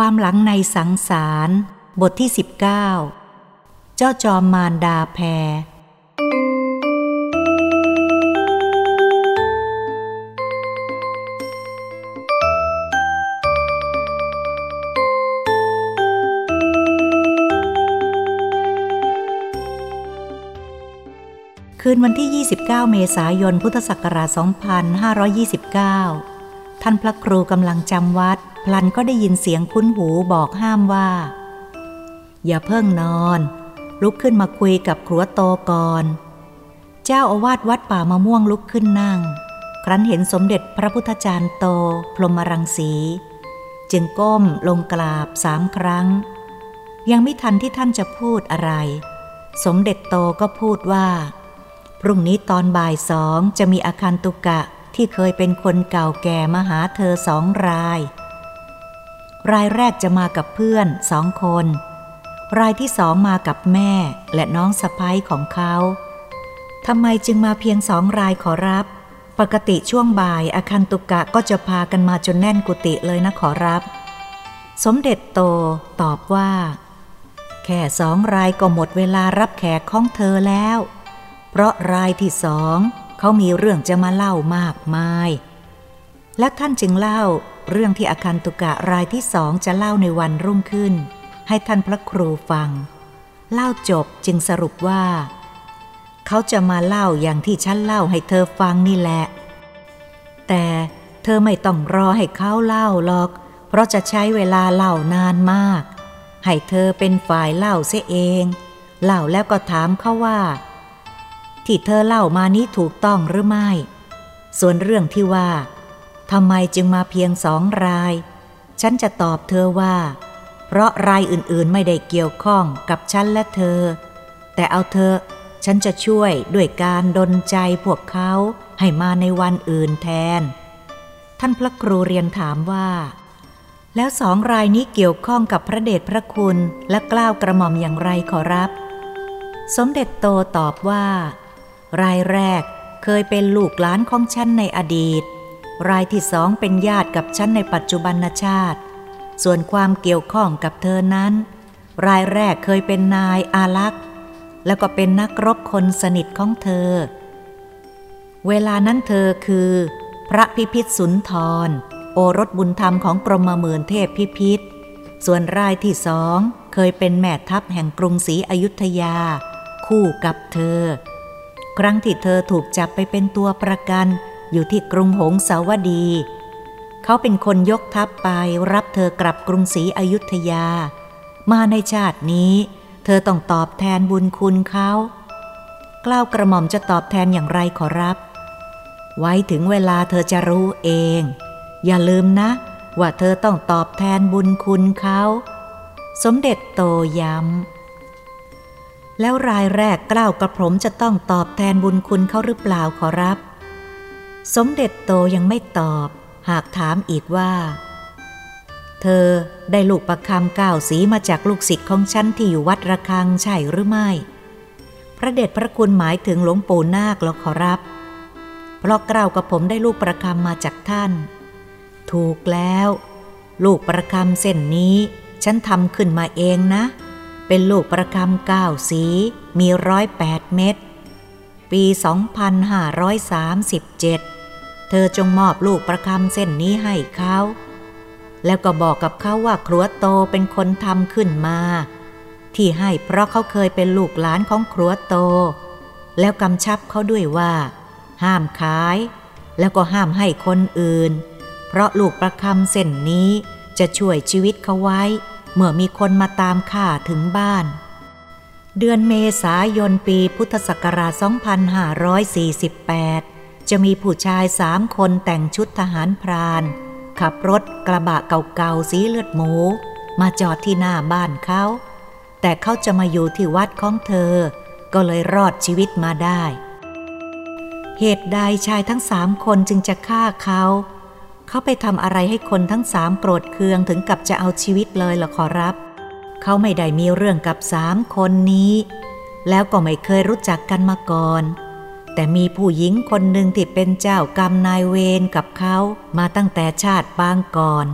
ความหลังในสังสาร บทที่ 19 เจ้าจอมมารดาแพร คืนวันที่ 29 เมษายน พุทธศักราช 2529 ท่านพระครูกำลังจำวัด พลันก็ได้ยินเสียงคุ้นหูบอกห้ามว่า อย่าเพิ่งนอน ลุกขึ้นมาคุยกับครัวโตก่อน เจ้าอาวาสวัดป่ามะม่วงลุกขึ้นนั่ง ครั้นเห็นสมเด็จพระพุทธจารย์โต พรหมรังสี จึงก้มลงกราบสามครั้ง ยังไม่ทันที่ท่านจะพูดอะไร สมเด็จโตก็พูดว่า พรุ่งนี้ตอนบ่ายสองจะมีอาคารตุกะที่เคยเป็นคนเก่าแก่มาหาเธอสองราย รายแรกจะมากับเพื่อนสองคน รายที่สองมากับแม่และน้องสะพ้ยของเขาทำไมจึงมาเพียงสองรายขอรับ ปกติช่วงบ่ายอาคารตุกะก็จะพากันมาจนแน่นกุฏิเลยนะขอรับ สมเด็จโตตอบว่า แค่สองรายก็หมดเวลารับแขกของเธอแล้ว เพราะรายที่สองเขามีเรื่องจะมาเล่ามากมาย และท่านจึงเล่า เรื่องที่อาคันตุกะรายที่สองจะเล่าในวันรุ่งขึ้น ให้ท่านพระครูฟัง เล่าจบจึงสรุปว่า เขาจะมาเล่าอย่างที่ฉันเล่าให้เธอฟังนี่แหละ แต่เธอไม่ต้องรอให้เขาเล่าหรอก เพราะจะใช้เวลาเล่านานมาก ให้เธอเป็นฝ่ายเล่าเสียเอง เล่าแล้วก็ถามเขาว่า ที่เธอเล่ามานี้ถูกต้องหรือไม่ ส่วนเรื่องที่ว่า ทำไมจึงมาเพียงสองราย ฉันจะตอบเธอว่า เพราะรายอื่นๆไม่ได้เกี่ยวข้องกับฉันและเธอ แต่เอาเธอ ฉันจะช่วยด้วยการดนใจพวกเขาให้มาในวันอื่นแทน ท่านพระครูเรียนถามว่า แล้วสองรายนี้เกี่ยวข้องกับพระเดชพระคุณและกล้าวกระหม่อมอย่างไรขอรับ สมเด็จโตตอบว่า รายแรกเคยเป็นลูกหลานของฉันในอดีต รายที่สองเป็นญาติกับฉันในปัจจุบันชาติ ส่วนความเกี่ยวข้องกับเธอนั้น รายแรกเคยเป็นนายอาลักษ์ แล้วก็เป็นนักรบคนสนิทของเธอ เวลานั้นเธอคือ พระพิพิธสุนทร โอรสบุญธรรมของกรมหมื่นเทพพิพิธ ส่วนรายที่สองเคยเป็นแม่ทัพแห่งกรุงศรีอยุธยา คู่กับเธอ ครั้งที่เธอถูกจับไปเป็นตัวประกัน อยู่ที่กรุงหงสาวดี เขาเป็นคนยกทัพไปรับเธอกลับกรุงศรีอยุธยา มาในชาตินี้ เธอต้องตอบแทนบุญคุณเขากล้าวกระหม่อมจะตอบแทนอย่างไรขอรับ ไว้ถึงเวลาเธอจะรู้เอง อย่าลืมนะ ว่าเธอต้องตอบแทนบุญคุณเขาสมเด็จโตย้ำ แล้วรายแรกกล่าวกระผมจะต้องตอบแทนบุญคุณเขาหรือเปล่าขอรับ สมเด็จโตยังไม่ตอบ หากถามอีกว่า เธอได้ลูกประคำก้าวสีมาจากลูกศิษย์ของฉันที่อยู่วัดระฆังใช่หรือไม่ พระเดชพระคุณหมายถึงหลวงปู่นาคหรอขอรับ เพราะกล่าวกับผมได้ลูกประคำมาจากท่าน ถูกแล้ว ลูกประคำเส้นนี้ ฉันทำขึ้นมาเองนะ เป็นลูกประคำก้าสีมีร้อยแปดเม็ดปี 2537 เธอจงมอบลูกประคำเส้นนี้ให้เขา แล้วก็บอกกับเขาว่าครัวโตเป็นคนทำขึ้นมา ที่ให้เพราะเขาเคยเป็นลูกหลานของครัวโต แล้วกำชับเขาด้วยว่า ห้ามขาย แล้วก็ห้ามให้คนอื่น เพราะลูกประคำเส้นนี้จะช่วยชีวิตเขาไว้ เมื่อมีคนมาตามข่าถึงบ้าน เดือนเมษายนปีพุทธศักราช 2548 จะมีผู้ชายสามคนแต่งชุดทหารพราน ขับรถกระบะเก่าๆสีเลือดหมู มาจอดที่หน้าบ้านเขา แต่เขาจะมาอยู่ที่วัดของเธอ ก็เลยรอดชีวิตมาได้ เหตุใดชายทั้งสามคนจึงจะฆ่าเขา เขาไปทำอะไรให้คนทั้งสามโกรธเคืองถึงกับจะเอาชีวิตเลยล่ะขอรับ เขาไม่ได้มีเรื่องกับสามคนนี้ แล้วก็ไม่เคยรู้จักกันมาก่อน แต่มีผู้หญิงคนหนึ่งที่เป็นเจ้ากรรมนายเวรกับเขามาตั้งแต่ชาติปางก่อน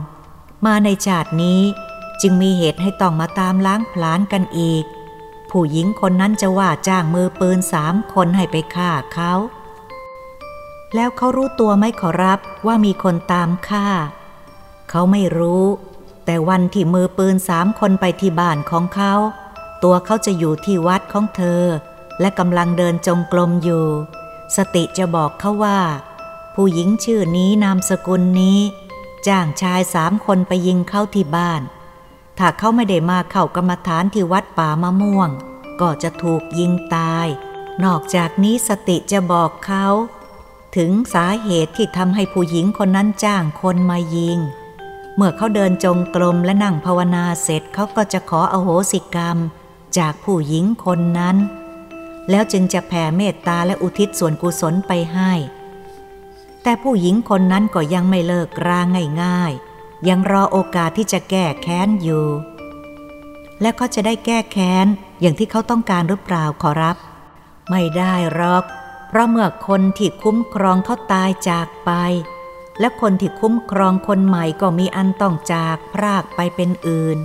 มาในชาตินี้จึงมีเหตุให้ต้องมาตามล้างผลาญกันอีก ผู้หญิงคนนั้นจะว่าจ้างมือปืนสามคนให้ไปฆ่าเขา แล้วเขารู้ตัวไหมขอรับว่ามีคนตามฆ่า เขาไม่รู้ แต่วันที่มือปืนสามคนไปที่บ้านของเขา ตัวเขาจะอยู่ที่วัดของเธอ และกำลังเดินจงกรมอยู่ สติจะบอกเขาว่า ผู้หญิงชื่อนี้นามสกุลนี้ จ้างชายสามคนไปยิงเข้าที่บ้าน ถ้าเขาไม่ได้มาเข้ากรรมฐานที่วัดป่ามะม่วง ก็จะถูกยิงตาย นอกจากนี้สติจะบอกเขา ถึงสาเหตุที่ทำให้ผู้หญิงคนนั้นจ้างคนมายิง เมื่อเขาเดินจงกรมและนั่งภาวนาเสร็จเขาก็จะขออโหสิกรรม จากผู้หญิงคนนั้น แล้วจึงจะแผ่เมตตาและอุทิศส่วนกุศลไปให้ แต่ผู้หญิงคนนั้นก็ยังไม่เลิกราง่ายๆ ยังรอโอกาสที่จะแก้แค้นอยู่ และเขาจะได้แก้แค้นอย่างที่เขาต้องการหรือเปล่าขอรับ ไม่ได้หรอก เพราะเมื่อคนที่คุ้มครองเขาตายจากไป และคนที่คุ้มครองคนใหม่ก็มีอันต้องจากพรากไปเป็นอื่น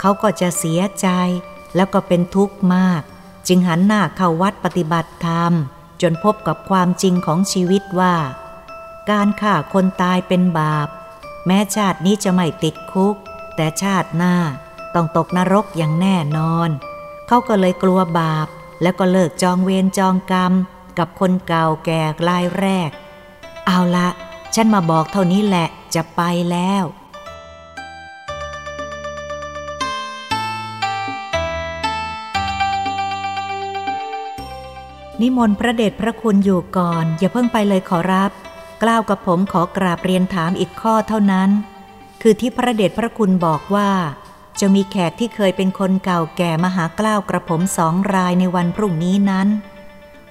เขาก็จะเสียใจแล้วก็เป็นทุกข์มาก จึงหันหน้าเข้าวัดปฏิบัติธรรม จนพบกับความจริงของชีวิตว่า การฆ่าคนตายเป็นบาป แม้ชาตินี้จะไม่ติดคุก แต่ชาติหน้าต้องตกนรกอย่างแน่นอน เขาก็เลยกลัวบาป แล้วก็เลิกจองเวรจองกรรม กับคนเก่าแก่รายแรก เอาละ ฉันมาบอกเท่านี้แหละจะไปแล้ว นิมนต์พระเดชพระคุณอยู่ก่อน อย่าเพิ่งไปเลยขอรับ กล้าวกับผมขอกราบเรียนถามอีกข้อเท่านั้น คือที่พระเดชพระคุณบอกว่า จะมีแขกที่เคยเป็นคนเก่าแก่มาหากล้าวกระผมสองรายในวันพรุ่งนี้นั้น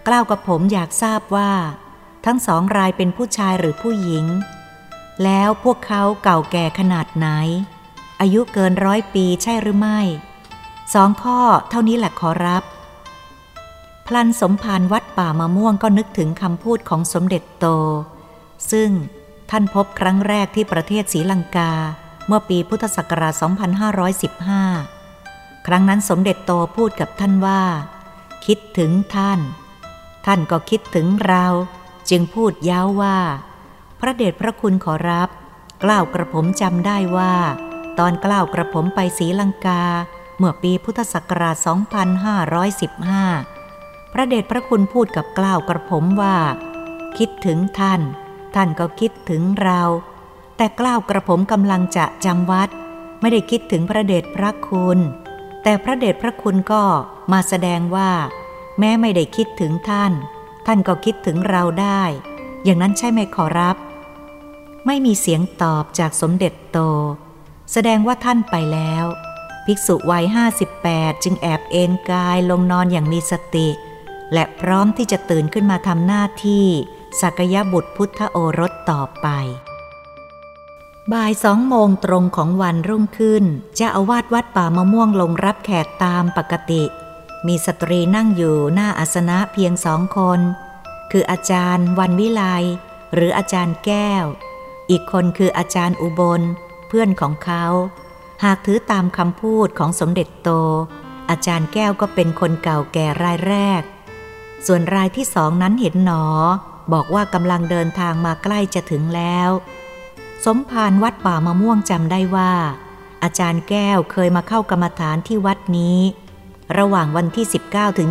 กล้าวกับผมอยากทราบว่า ทั้งสองรายเป็นผู้ชายหรือผู้หญิง แล้วพวกเขาเก่าแก่ขนาดไหน อายุเกินร้อยปีใช่หรือไม่สองข้อเท่านี้แหละขอรับ พลันสมภารวัดป่ามะม่วงก็นึกถึงคำพูดของสมเด็จโต ซึ่งท่านพบครั้งแรกที่ประเทศศรีลังกา เมื่อปีพุทธศักราช 2515 ครั้งนั้นสมเด็จโตพูดกับท่านว่า คิดถึงท่าน ท่านก็คิดถึงเรา จึงพูดย้าวว่า พระเดชพระคุณขอรับ กล่าวกระผมจำได้ว่า ตอนกล่าวกระผมไปศรีลังกา เมื่อปีพุทธศักราช 2515 พระเดชพระคุณพูดกับกล่าวกระผมว่า คิดถึงท่าน ท่านก็คิดถึงเรา แต่กล่าวกระผมกำลังจะจำวัด ไม่ได้คิดถึงพระเดชพระคุณ แต่พระเดชพระคุณก็มาแสดงว่า แม้ไม่ได้คิดถึงท่าน ท่านก็คิดถึงเราได้ อย่างนั้นใช่ไหมขอรับ ไม่มีเสียงตอบจากสมเด็จโต แสดงว่าท่านไปแล้ว ภิกษุวัยห้าสิบแปดจึงแอบเอนกายลงนอนอย่างมีสติ และพร้อมที่จะตื่นขึ้นมาทำหน้าที่สักยบุตรพุทธโอรสต่อไป บ่ายสองโมงตรงของวันรุ่งขึ้นเจ้าอาวาสวัดป่ามะม่วงลงรับแขกตามปกติ มีสตรีนั่งอยู่หน้าอาสนะเพียงสองคน คืออาจารย์ วันวิไลหรืออาจารย์แก้ว อีกคนคืออาจารย์อุบล เพื่อนของเขา หากถือตามคำพูดของสมเด็จโต อาจารย์แก้วก็เป็นคนเก่าแก่รายแรก ส่วนรายที่สองนั้นเห็นหนอ บอกว่ากำลังเดินทางมาใกล้จะถึงแล้ว สมภารวัดป่ามะม่วงจำได้ว่า อาจารย์แก้วเคยมาเข้ากรรมฐานที่วัดนี้ ระหว่างวันที่ 19ถึง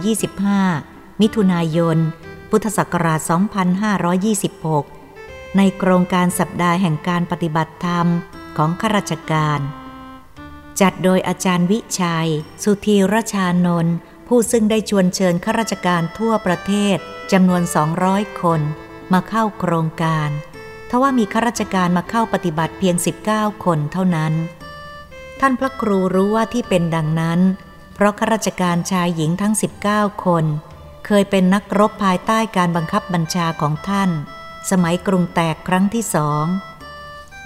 25 มิถุนายน พุทธศักราช 2526 ในโครงการสัปดาห์แห่งการปฏิบัติธรรมของข้าราชการ จัดโดยอาจารย์วิชัย สุธีรชานนท์ ผู้ซึ่งได้ชวนเชิญข้าราชการทั่วประเทศจำนวน 200 คนมาเข้าโครงการทว่ามีข้าราชการมาเข้าปฏิบัติเพียง 19 คนเท่านั้น ท่านพระครูรู้ว่าที่เป็นดังนั้น เพราะข้าราชการชายหญิงทั้ง 19 คน เคยเป็นนักรบภายใต้การบังคับบัญชาของท่าน สมัยกรุงแตกครั้งที่สอง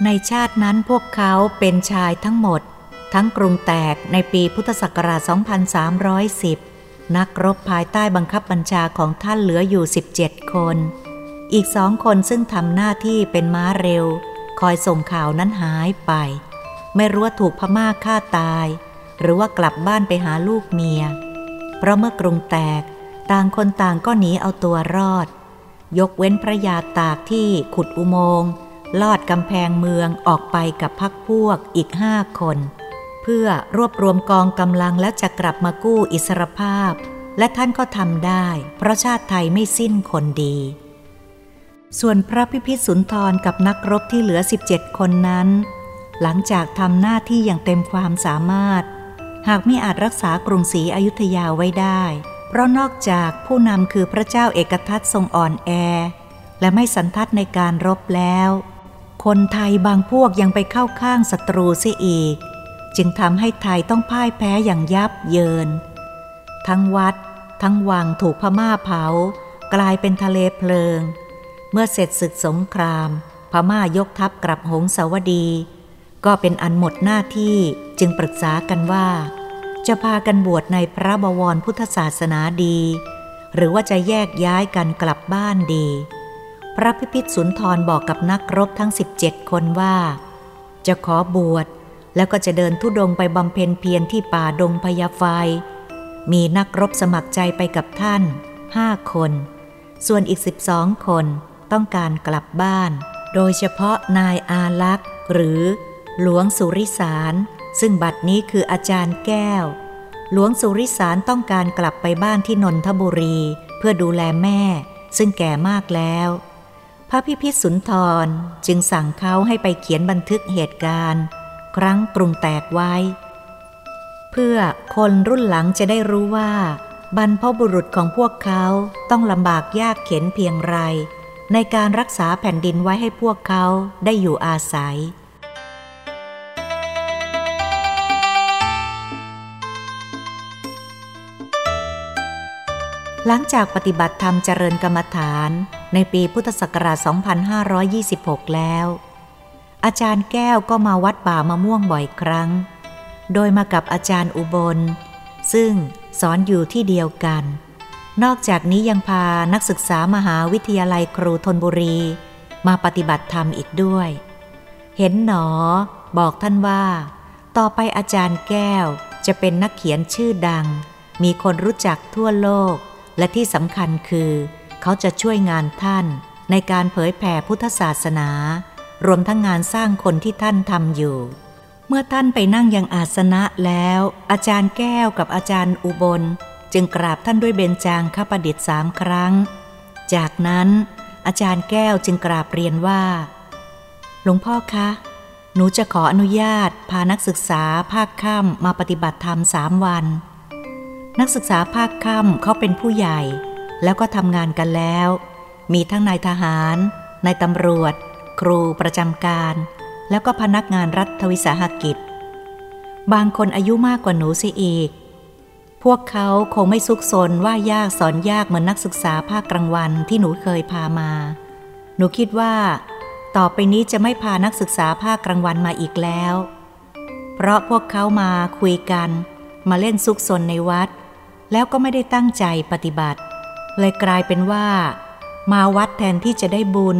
ในชาตินั้นพวกเขาเป็นชายทั้งหมด ทั้งกรุงแตกในปีพุทธศักราช 2310 นักรบภายใต้บังคับบัญชาของท่านเหลืออยู่ 17 คน อีกสองคนซึ่งทำหน้าที่เป็นม้าเร็ว คอยส่งข่าวนั้นหายไป ไม่รู้ว่าถูกพม่าฆ่าตาย หรือว่ากลับบ้านไปหาลูกเมีย เพราะเมื่อกรุงแตกต่างคนต่างก็หนีเอาตัวรอด ยกเว้นพระยาตากที่ขุดอุโมงค์ลอดกำแพงเมืองออกไปกับพักพวกอีกห้าคน เพื่อรวบรวมกองกำลังแล้วจะกลับมากู้อิสรภาพ และท่านก็ทำได้ เพราะชาติไทยไม่สิ้นคนดี ส่วนพระพิพิธสุนทรกับนักรบที่เหลือ 17 คนนั้น หลังจากทำหน้าที่อย่างเต็มความสามารถ หากไม่อาจรักษากรุงศรีอยุธยาไว้ได้ เพราะนอกจากผู้นำคือพระเจ้าเอกทัตทรงอ่อนแอ และไม่สันทัดในการรบแล้ว คนไทยบางพวกยังไปเข้าข้างศัตรูเสียอีก จึงทำให้ไทยต้องพ่ายแพ้อย่างยับเยิน ทั้งวัด ทั้งวังถูกพม่าเผา กลายเป็นทะเลเพลิง เมื่อเสร็จศึกสงคราม พม่ายกทัพกลับหงสาวดี ก็เป็นอันหมดหน้าที่จึงปรึกษากันว่า จะพากันบวชในพระบวรพุทธศาสนาดี หรือว่าจะแยกย้ายกันกลับบ้านดี พระพิพิธสุนทรบอกกับนักรบทั้ง 17 คนว่า จะขอบวช แล้วก็จะเดินทุดงไปบำเพ็ญเพียรที่ป่าดงพยาไฟ มีนักรบสมัครใจไปกับท่านห้าคน ส่วนอีก12คนต้องการกลับบ้าน โดยเฉพาะนายอาลักษ์หรือหลวงสุริสาร ซึ่งบัดนี้คืออาจารย์แก้ว หลวงสุริสารต้องการกลับไปบ้านที่นนทบุรี เพื่อดูแลแม่ ซึ่งแก่มากแล้ว พระพิพิสุนทรจึงสั่งเขาให้ไปเขียนบันทึกเหตุการณ์ ครั้งกรุงแตกไว้ เพื่อคนรุ่นหลังจะได้รู้ว่า บรรพบุรุษของพวกเขาต้องลำบากยากเข็นเพียงไร ในการรักษาแผ่นดินไว้ให้พวกเขาได้อยู่อาศัยหลังจากปฏิบัติธรรมเจริญกรรมฐานในปีพุทธศักราช 2526 แล้ว อาจารย์แก้วก็มาวัดป่ามะม่วงบ่อยครั้ง โดยมากับอาจารย์อุบล ซึ่งสอนอยู่ที่เดียวกัน นอกจากนี้ยังพานักศึกษามหาวิทยาลัยครูธนบุรี มาปฏิบัติธรรมอีกด้วย เห็นหนอ บอกท่านว่า ต่อไปอาจารย์แก้วจะเป็นนักเขียนชื่อดัง มีคนรู้จักทั่วโลก และที่สำคัญคือ เขาจะช่วยงานท่านในการเผยแผ่พุทธศาสนา รวมทั้งงานสร้างคนที่ท่านทำอยู่ เมื่อท่านไปนั่งยังอาสนะแล้ว อาจารย์แก้วกับอาจารย์อุบล จึงกราบท่านด้วยเบญจางคประดิษฐ์สามครั้ง จากนั้น อาจารย์แก้วจึงกราบเรียนว่า หลวงพ่อคะ หนูจะขออนุญาต พานักศึกษาภาคค่ำมาปฏิบัติธรรมสามวัน นักศึกษาภาคค่ำเขาเป็นผู้ใหญ่ แล้วก็ทำงานกันแล้ว มีทั้งนายทหารนายตำรวจ ครูประจำการ แล้วก็พนักงานรัฐวิสาหกิจ บางคนอายุมากกว่าหนูเสียอีก พวกเขาคงไม่ซุกซนว่ายากสอนยากเหมือนนักศึกษาภาคกลางวันที่หนูเคยพามา หนูคิดว่า ต่อไปนี้จะไม่พานักศึกษาภาคกลางวันมาอีกแล้ว เพราะพวกเขามาคุยกัน มาเล่นซุกซนในวัด แล้วก็ไม่ได้ตั้งใจปฏิบัติ เลยกลายเป็นว่า มาวัดแทนที่จะได้บุญ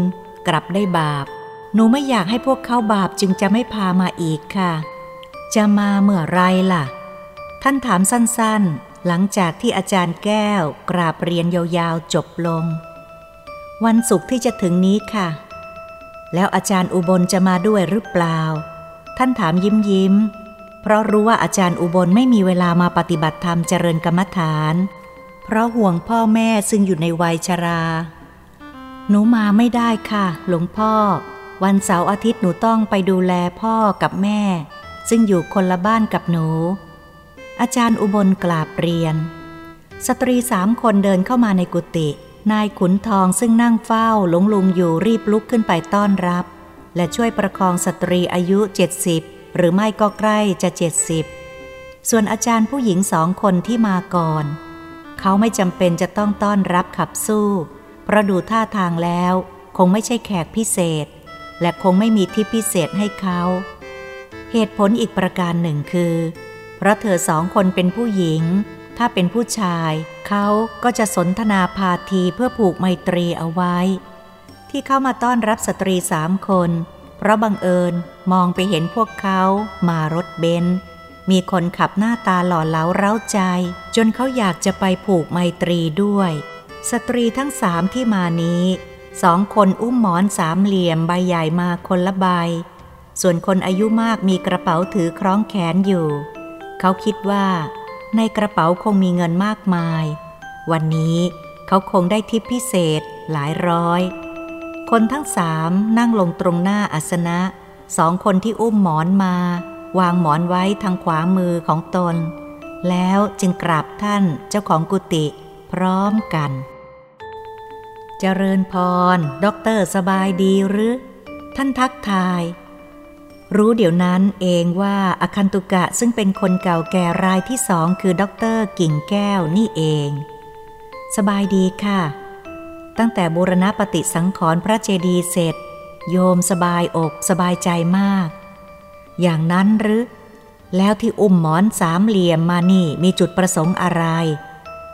กลับได้บาป หนูไม่อยากให้พวกเขาบาปจึงจะไม่พามาอีกค่ะ จะมาเมื่อไรล่ะ ท่านถามสั้นๆ หลังจากที่อาจารย์แก้วกราบเรียนยาวๆจบลง วันศุกร์ที่จะถึงนี้ค่ะ แล้วอาจารย์อุบลจะมาด้วยหรือเปล่า ท่านถามยิ้มยิ้ม เพราะรู้ว่าอาจารย์อุบลไม่มีเวลามาปฏิบัติธรรมเจริญกรรมฐาน เพราะห่วงพ่อแม่ซึ่งอยู่ในวัยชรา หนูมาไม่ได้ค่ะ หลวงพ่อ วันเสาร์อาทิตย์หนูต้องไปดูแลพ่อกับแม่ ซึ่งอยู่คนละบ้านกับหนู อาจารย์อุบลกราบเรียน สตรีสามคนเดินเข้ามาในกุฏินายขุนทองซึ่งนั่งเฝ้าหลงลุงอยู่รีบลุกขึ้นไปต้อนรับ และช่วยประคองสตรีอายุเจ็ดสิบหรือไม่ก็ใกล้จะเจ็ดสิบส่วนอาจารย์ผู้หญิงสองคนที่มาก่อน เขาไม่จำเป็นจะต้องต้อนรับขับสู้ เพราะดูท่าทางแล้วคงไม่ใช่แขกพิเศษ และคงไม่มีที่พิเศษให้เขา เหตุผลอีกประการหนึ่งคือ เพราะเธอสองคนเป็นผู้หญิง ถ้าเป็นผู้ชาย เขาก็จะสนทนาพาทีเพื่อผูกไมตรีเอาไว้ ที่เข้ามาต้อนรับสตรีสามคน เพราะบังเอิญมองไปเห็นพวกเขามารถเบนซ์มีคนขับหน้าตาหล่อเหลาเร้าใจ จนเขาอยากจะไปผูกไมตรีด้วย สตรีทั้งสามที่มานี้ สองคนอุ้มหมอนสามเหลี่ยมใบใหญ่มาคนละใบ ส่วนคนอายุมากมีกระเป๋าถือคล้องแขนอยู่ เขาคิดว่า ในกระเป๋าคงมีเงินมากมาย วันนี้เขาคงได้ทิปพิเศษหลายร้อย คนทั้งสามนั่งลงตรงหน้าอาสนะ สองคนที่อุ้มหมอนมา วางหมอนไว้ทางขวามือของตน แล้วจึงกราบท่านเจ้าของกุฏิพร้อมกัน เจริญพร ด็อกเตอร์สบายดีหรือ ท่านทักทาย รู้เดี๋ยวนั้นเองว่าอาคันตุกะซึ่งเป็นคนเก่าแก่รายที่สองคือด็อกเตอร์กิ่งแก้วนี่เอง สบายดีค่ะ ตั้งแต่บูรณปฏิสังขรณ์พระเจดีย์เสร็จ โยมสบายอกสบายใจมาก อย่างนั้นหรือ แล้วที่อุ้มหมอนสามเหลี่ยมมานี่มีจุดประสงค์อะไร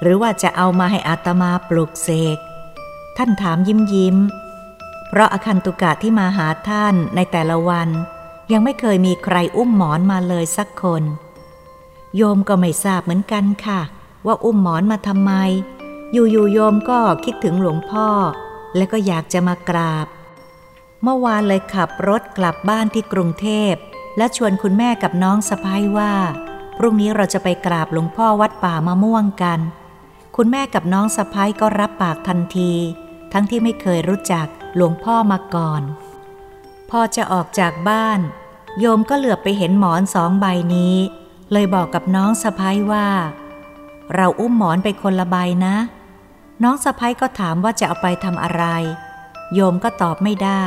หรือว่าจะเอามาให้อาตมาปลุกเสก ท่านถามยิ้มยิ้ม เพราะอาคันตุกะที่มาหาท่านในแต่ละวัน ยังไม่เคยมีใครอุ้มหมอนมาเลยสักคน โยมก็ไม่ทราบเหมือนกันค่ะ ว่าอุ้มหมอนมาทำไม อยู่ๆโยมก็คิดถึงหลวงพ่อ และก็อยากจะมากราบ เมื่อวานเลยขับรถกลับบ้านที่กรุงเทพ และชวนคุณแม่กับน้องสะพ้ายว่า พรุ่งนี้เราจะไปกราบหลวงพ่อวัดป่ามะม่วงกัน คุณแม่กับน้องสะพ้ายก็รับปากทันที ทั้งที่ไม่เคยรู้จักหลวงพ่อมาก่อน พอจะออกจากบ้าน โยมก็เหลือบไปเห็นหมอนสองใบนี้ เลยบอกกับน้องสะพ้ายว่า เราอุ้มหมอนไปคนละใบนะ น้องสะใภ้ก็ถามว่าจะเอาไปทำอะไร โยมก็ตอบไม่ได้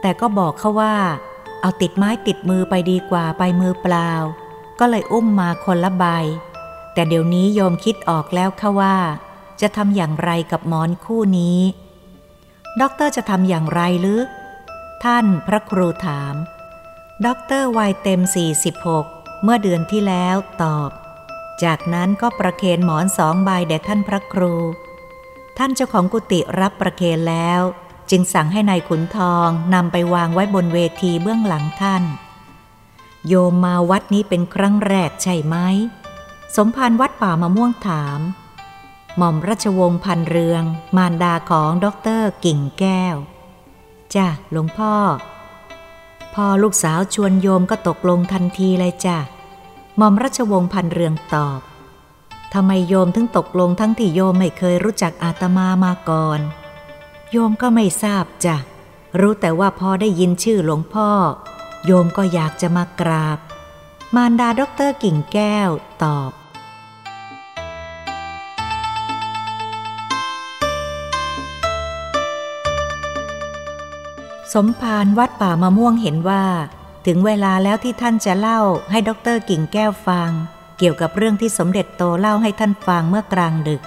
แต่ก็บอกเขาว่า เอาติดไม้ติดมือไปดีกว่าไปมือเปล่า ก็เลยอุ้มมาคนละใบ แต่เดี๋ยวนี้โยมคิดออกแล้วค่ะว่า จะทำอย่างไรกับหมอนคู่นี้ ด็อกเตอร์จะทำอย่างไรหรือ ท่านพระครูถาม ด็อกเตอร์วัยเต็ม 46 เมื่อเดือนที่แล้วตอบ จากนั้นก็ประเคนหมอนสองใบแด่ท่านพระครู ท่านเจ้าของกุฏิรับประเคนแล้ว จึงสั่งให้นายขุนทองนำไปวางไว้บนเวทีเบื้องหลังท่าน โยมมาวัดนี้เป็นครั้งแรกใช่ไหม สมภารวัดป่ามะม่วงถาม หม่อมราชวงศ์พันเรือง มารดาของด็อกเตอร์กิ่งแก้ว จ้ะหลวงพ่อ พอลูกสาวชวนโยมก็ตกลงทันทีเลยจ้ะหม่อมราชวงศ์พันเรืองตอบทำไมโยมถึงตกลงทั้งที่โยมไม่เคยรู้จักอาตมามาก่อน โยมก็ไม่ทราบจ้ะ รู้แต่ว่าพอได้ยินชื่อหลวงพ่อ โยมก็อยากจะมากราบ มารดาด็อกเตอร์กิ่งแก้วตอบ สมภารวัดป่ามะม่วงเห็นว่า ถึงเวลาแล้วที่ท่านจะเล่าให้ด็อกเตอร์กิ่งแก้วฟัง เกี่ยวกับเรื่องที่สมเด็จโตเล่าให้ท่านฟังเมื่อกลางดึก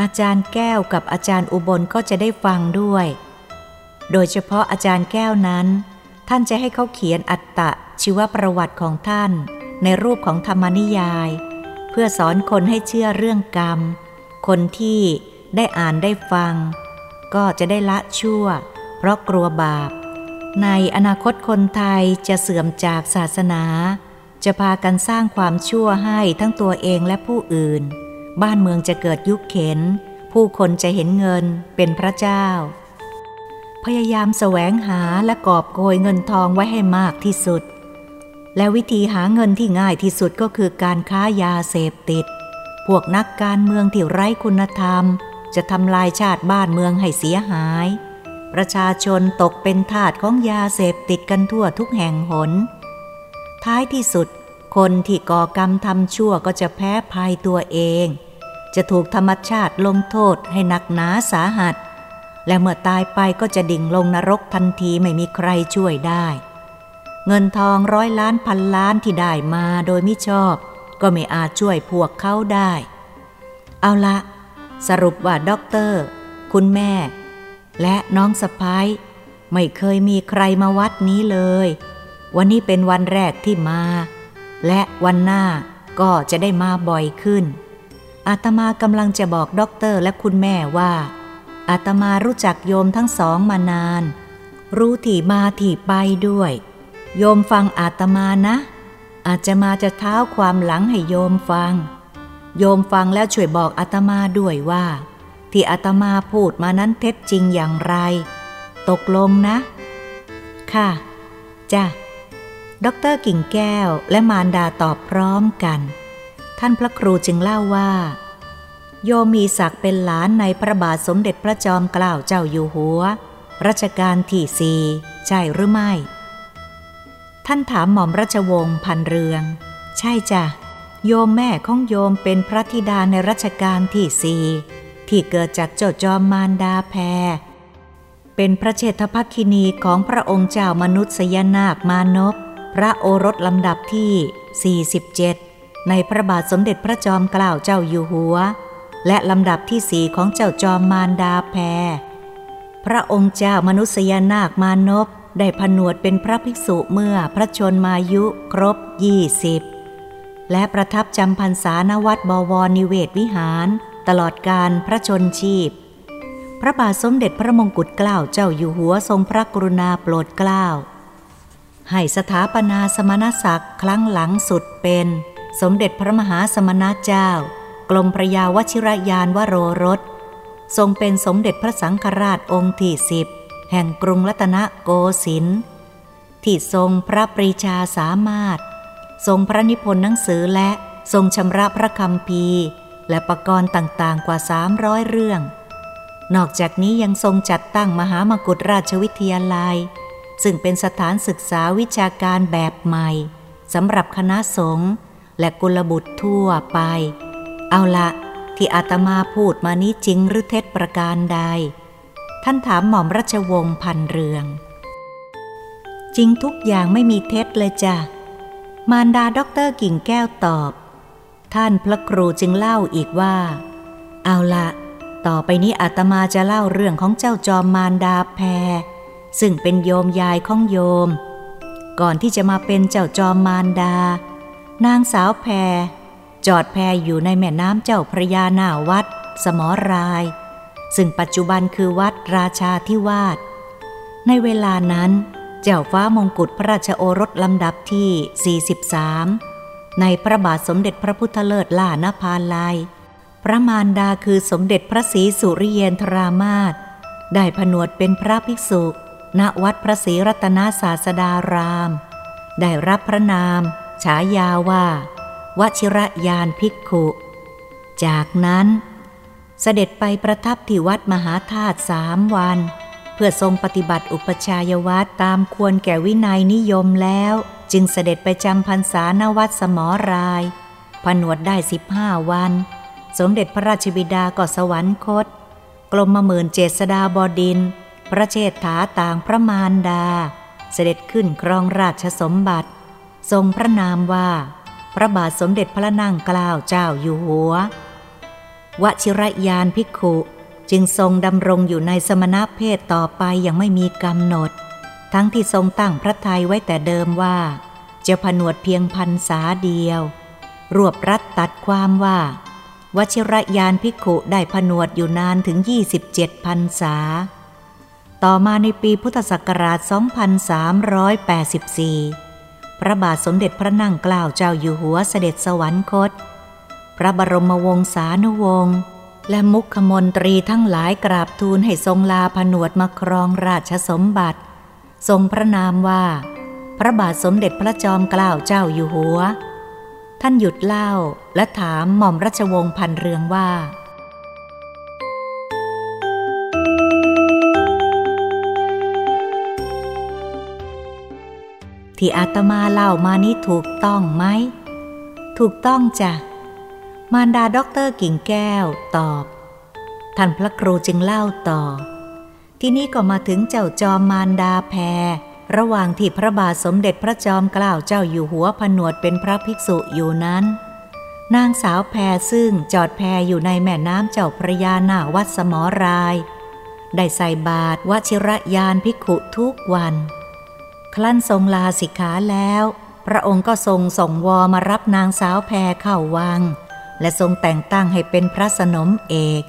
อาจารย์แก้วกับอาจารย์อุบลก็จะได้ฟังด้วย โดยเฉพาะอาจารย์แก้วนั้น ท่านจะให้เขาเขียนอัตตะชีวประวัติของท่าน ในรูปของธรรมนิยาย เพื่อสอนคนให้เชื่อเรื่องกรรม คนที่ได้อ่านได้ฟัง ก็จะได้ละชั่ว เพราะกลัวบาป ในอนาคตคนไทยจะเสื่อมจากศาสนา จะพากันสร้างความชั่วให้ทั้งตัวเองและผู้อื่น บ้านเมืองจะเกิดยุคเข็น ผู้คนจะเห็นเงินเป็นพระเจ้า พยายามแสวงหาและกอบโกยเงินทองไว้ให้มากที่สุด และวิธีหาเงินที่ง่ายที่สุดก็คือการค้ายาเสพติด พวกนักการเมืองที่ไร้คุณธรรม จะทำลายชาติบ้านเมืองให้เสียหาย ประชาชนตกเป็นทาสของยาเสพติดกันทั่วทุกแห่งหน ท้ายที่สุด คนที่ก่อกรรมทำชั่วก็จะแพ้ภัยตัวเอง จะถูกธรรมชาติลงโทษให้หนักหนาสาหัส และเมื่อตายไปก็จะดิ่งลงนรกทันทีไม่มีใครช่วยได้ เงินทองร้อยล้านพันล้านที่ได้มาโดยไมิชอบ ก็ไม่อาจช่วยพวกเขาได้ เอาละสรุปว่าด็อกเตอร์ คุณแม่ และน้องสะใภ้ไม่เคยมีใครมาวัดนี้เลย วันนี้เป็นวันแรกที่มา และวันหน้าก็จะได้มาบ่อยขึ้น อาตมากำลังจะบอกด็อกเตอร์และคุณแม่ว่า อาตมารู้จักโยมทั้งสองมานาน รู้ที่มาที่ไปด้วย โยมฟังอาตมานะ อาจจะมาจะเท้าความหลังให้โยมฟัง โยมฟังแล้วช่วยบอกอาตมาด้วยว่า ที่อาตมาพูดมานั้นเท็จจริงอย่างไร ตกลงนะ ค่ะจ้ะด็อกเตอร์กิ่งแก้วและมารดาตอบพร้อมกัน ท่านพระครูจึงเล่าว่า โยมมีศักดิ์เป็นหลานในพระบาทสมเด็จพระจอมเกล้าเจ้าอยู่หัวรัชกาลที่สี่ใช่หรือไม่ ท่านถามหม่อมราชวงศ์พันเรือง ใช่จ้ะโยมแม่ของโยมเป็นพระธิดาในรัชกาลที่สี่ ที่เกิดจากเจ้าจอมมารดาแพรเป็นพระเชษฐภัคินีของพระองค์เจ้ามนุษยนาคมานพพระโอรสลำดับที่ 47 ในพระบาทสมเด็จพระจอมเกล้าเจ้าอยู่หัว และลำดับที่สีของเจ้าจอมมารดาแพรพระองค์เจ้ามนุษยนาคมานพได้ผนวดเป็นพระภิกษุเมื่อพระชนมายุครบยี่สิบและประทับจำพรรษานวัดบวรนิเวศวิหาร ตลอดการพระชนชีพ พระบาทสมเด็จพระมงกุฎเกล้าเจ้าอยู่หัวทรงพระกรุณาโปรดเกล้า ให้สถาปนาสมณศักดิ์ครั้งหลังสุดเป็น สมเด็จพระมหาสมณเจ้ากรมพระยาวชิรยานวโรรส ทรงเป็นสมเด็จพระสังฆราชองค์ที่สิบแห่งกรุงรัตนโกสินทร์ที่ทรงพระปรีชาสามารถ ทรงพระนิพนธ์หนังสือและทรงชำระพระคำพี และประกรณ์ต่างๆกว่า 300 เรื่อง นอกจากนี้ยังทรงจัดตั้งมหามกุฏราชวิทยาลัย ซึ่งเป็นสถานศึกษาวิชาการแบบใหม่สำหรับคณะสงฆ์และกุลบุตรทั่วไป เอาละที่อาตมาพูดมานี้จริงหรือเท็จประการใด ท่านถามหม่อมราชวงศ์พันเรือง จริงทุกอย่างไม่มีเท็จเลยจ้ะ มารดาด็อกเตอร์กิ่งแก้วตอบ ท่านพระครูจึงเล่าอีกว่า เอาละต่อไปนี้อาตมาจะเล่าเรื่องของเจ้าจอมมารดาแพรซึ่งเป็นโยมยายของโยม ก่อนที่จะมาเป็นเจ้าจอมมารดา นางสาวแพรจอดแพรอยู่ในแม่น้ำเจ้าพระยาหน้าวัด สมอราย ซึ่งปัจจุบันคือวัดราชาธิวาสในเวลานั้น เจ้าฟ้ามงกุฎพระราชโอรสลำดับที่ 43 ในพระบาทสมเด็จพระพุทธเลิศล่านภาลัยพระมารดาคือสมเด็จพระศรีสุริเยนทรามาศได้ผนวดเป็นพระภิกษุ ณวัดพระศรีรัตนศาสดาราม ได้รับพระนาม ฉายาว่า วชิระยานภิกขุ จากนั้นเสด็จไปประทับที่วัดมหาธาตุสามวัน เพื่อทรงปฏิบัติอุปชายวัตรตามควรแก่วินัยนิยมแล้ว จึงเสด็จไปจำพรรษาณวัดสมอราย ผนวดได้สิบห้าวัน สมเด็จพระราชบิดาก็สวรรคตกรมมหมื่นเจษดาบดิน พระเชษฐาต่างพระมารดา เสด็จขึ้นครองราชสมบัติ ทรงพระนามว่า พระบาทสมเด็จพระนั่งเกล้าเจ้าอยู่หัว วชิรยานภิกขุ จึงทรงดำรงอยู่ในสมณเพศต่อไปอย่างไม่มีกำหนด ทั้งที่ทรงตั้งพระทัยไว้แต่เดิมว่า จะผนวดเพียงพันษาเดียว รวบรัดตัดความว่า วชิรยานภิกุได้ผนวดอยู่นานถึง 27พันษา ต่อมาในปีพุทธศักราช 2384 พระบาทสมเด็จพระนั่งเกล้าเจ้าอยู่หัวเสด็จสวรรคต พระบรมวงศานุวงศ์และมุขมนตรีทั้งหลายกราบทูลให้ทรงลาผนวดมาครองราชสมบัติ ทรงพระนามว่า พระบาทสมเด็จพระจอมเกล้าเจ้าอยู่หัว ท่านหยุดเล่าและถามหม่อมราชวงศ์พันเรืองว่า ที่อาตมาเล่ามานี้ถูกต้องไหม ถูกต้องจ้ะ มารดาด็อกเตอร์กิ่งแก้วตอบ ท่านพระครูจึงเล่าต่อ ที่นี่ก็มาถึงเจ้าจอมมารดาแพร ระหว่างที่พระบาทสมเด็จพระจอมเกล้าเจ้าอยู่หัวผนวดเป็นพระภิกษุอยู่นั้น นางสาวแพรซึ่งจอดแพรอยู่ในแม่น้ำเจ้าพระยาหน้าวัดสมราย ได้ใส่บาตรวชิระยานภิกขุทุกวันครั้นทรงลาสิกขาแล้ว พระองค์ก็ทรงส่งวอมารับนางสาวแพรเข้าวัง และทรงแต่งตั้งให้เป็นพระสนมเอก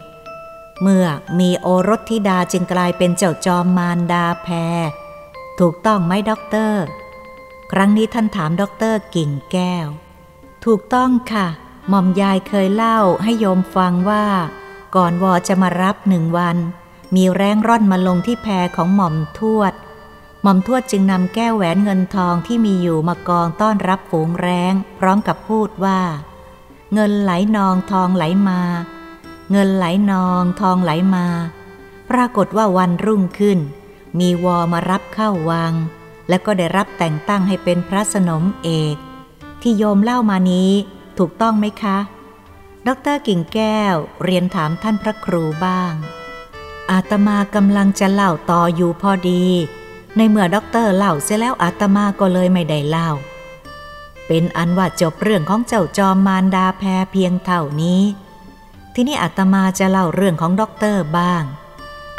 เมื่อมีโอรสธิดาจึงกลายเป็นเจ้าจอมมารดาแพร ถูกต้องไหมด็อกเตอร์ ครั้งนี้ท่านถามด็อกเตอร์กิ่งแก้ว ถูกต้องค่ะ หม่อมยายเคยเล่าให้โยมฟังว่า ก่อนวอจะมารับหนึ่งวัน มีแร้งร่อนมาลงที่แพของหม่อมทวด หม่อมทวดจึงนำแก้วแหวนเงินทองที่มีอยู่มากองต้อนรับฝูงแร้งพร้อมกับพูดว่า เงินไหลนองทองไหลมา เงินไหลนองทองไหลมา ปรากฏว่าวันรุ่งขึ้น มีวอมารับเข้าวัง และก็ได้รับแต่งตั้งให้เป็นพระสนมเอก ที่โยมเล่ามานี้ถูกต้องไหมคะ ดรกิ่งแก้วเรียนถามท่านพระครูบ้าง อาตมากำลังจะเล่าต่ออยู่พอดี ในเมื่อด็อกเตอร์เล่าเสียแล้วอาตมาก็เลยไม่ได้เล่า เป็นอันว่าจบเรื่องของเจ้าจอมมารดาแพรเพียงเท่านี้ ทีนี้อาตมาจะเล่าเรื่องของด็อกเตอร์บ้าง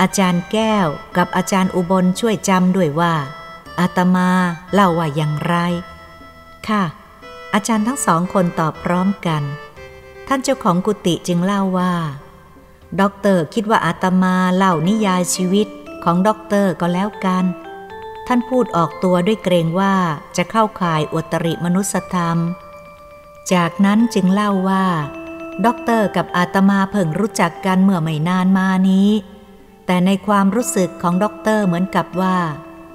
อาจารย์แก้วกับอาจารย์อุบลช่วยจำด้วยว่า อาตมาเล่าว่าอย่างไร ค่ะ อาจารย์ทั้งสองคนตอบพร้อมกัน ท่านเจ้าของกุฏิจึงเล่าว่าด็อกเตอร์คิดว่าอาตมาเล่านิยายชีวิตของด็อกเตอร์ก็แล้วกัน ท่านพูดออกตัวด้วยเกรงว่าจะเข้าข่ายอุตริมนุสธรรม จากนั้นจึงเล่าว่า ด็อกเตอร์กับอาตมาเพิ่งรู้จักกันเมื่อไม่นานมานี้ แต่ในความรู้สึกของด็อกเตอร์เหมือนกับว่า